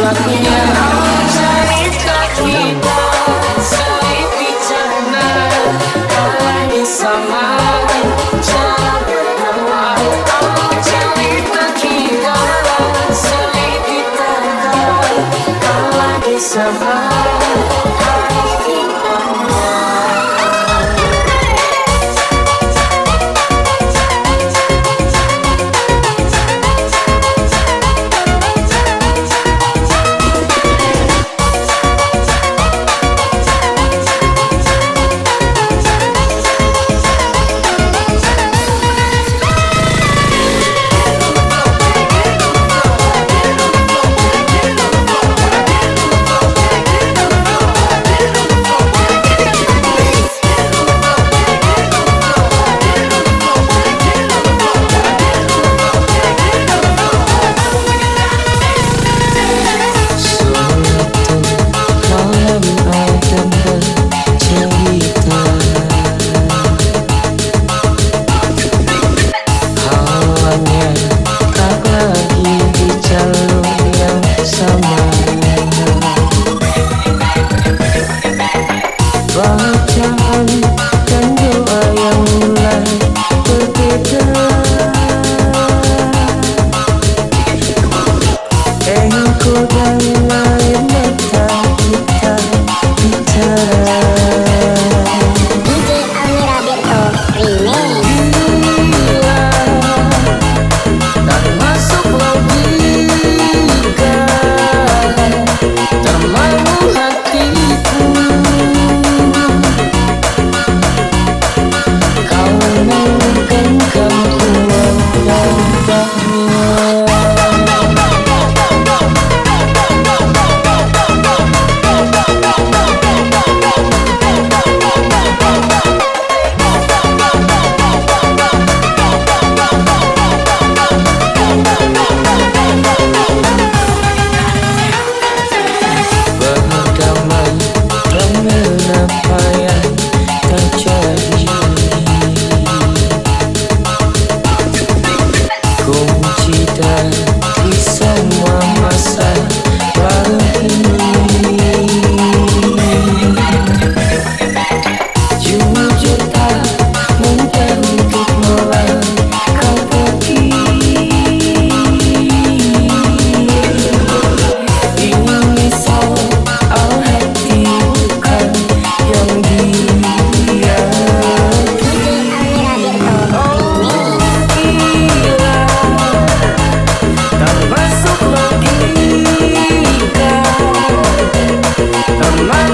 lakunya cerita kita Seribu cerna Kawani sama Jalan berdua Cerita kita Seribu terkan Kawani sama I'm alive.